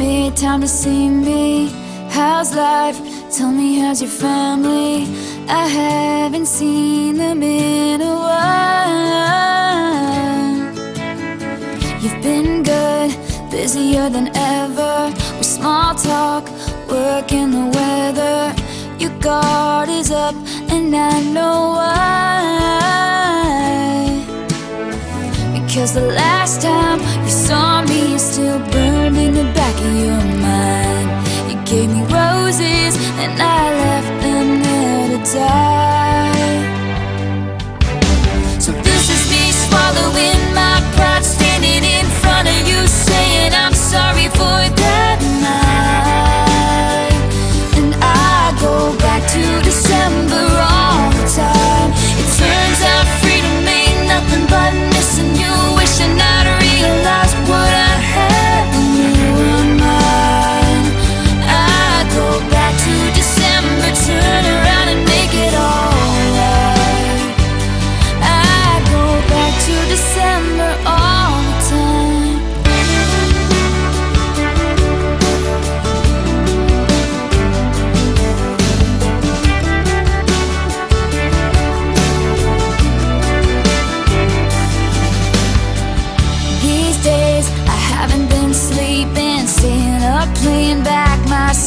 me time to see me. How's life? Tell me, how's your family? I haven't seen them in a while. You've been good, busier than ever. With small talk, work, and the weather. Your guard is up, and I know why. Because the last time you saw me, you still burned in the back.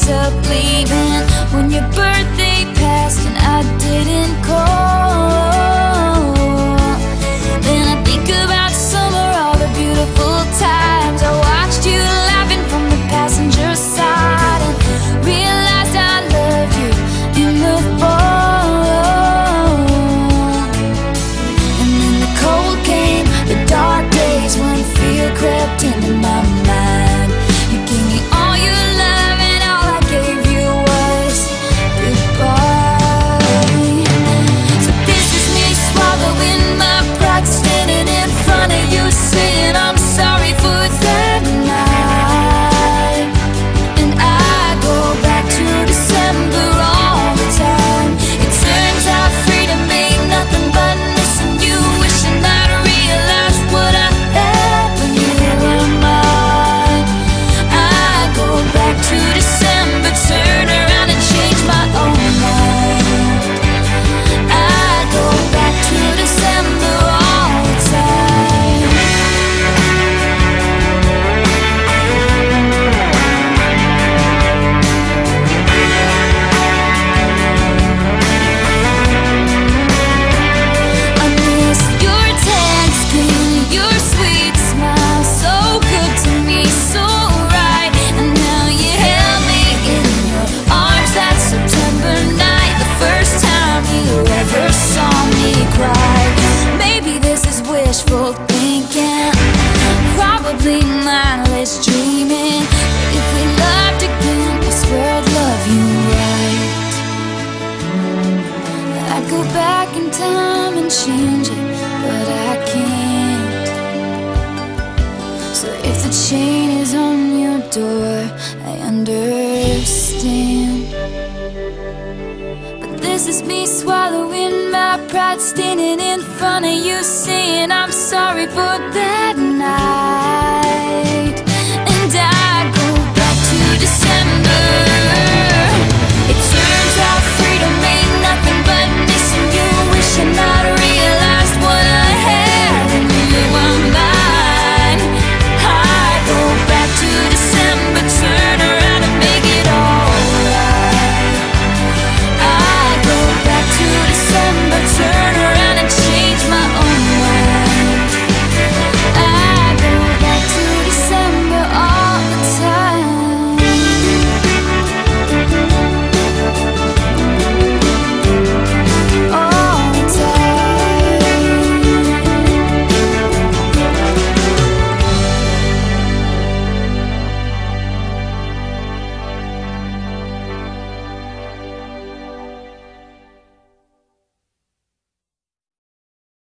up If the chain is on your door, I understand. But this is me swallowing my pride, standing in front of you, saying I'm sorry for that night.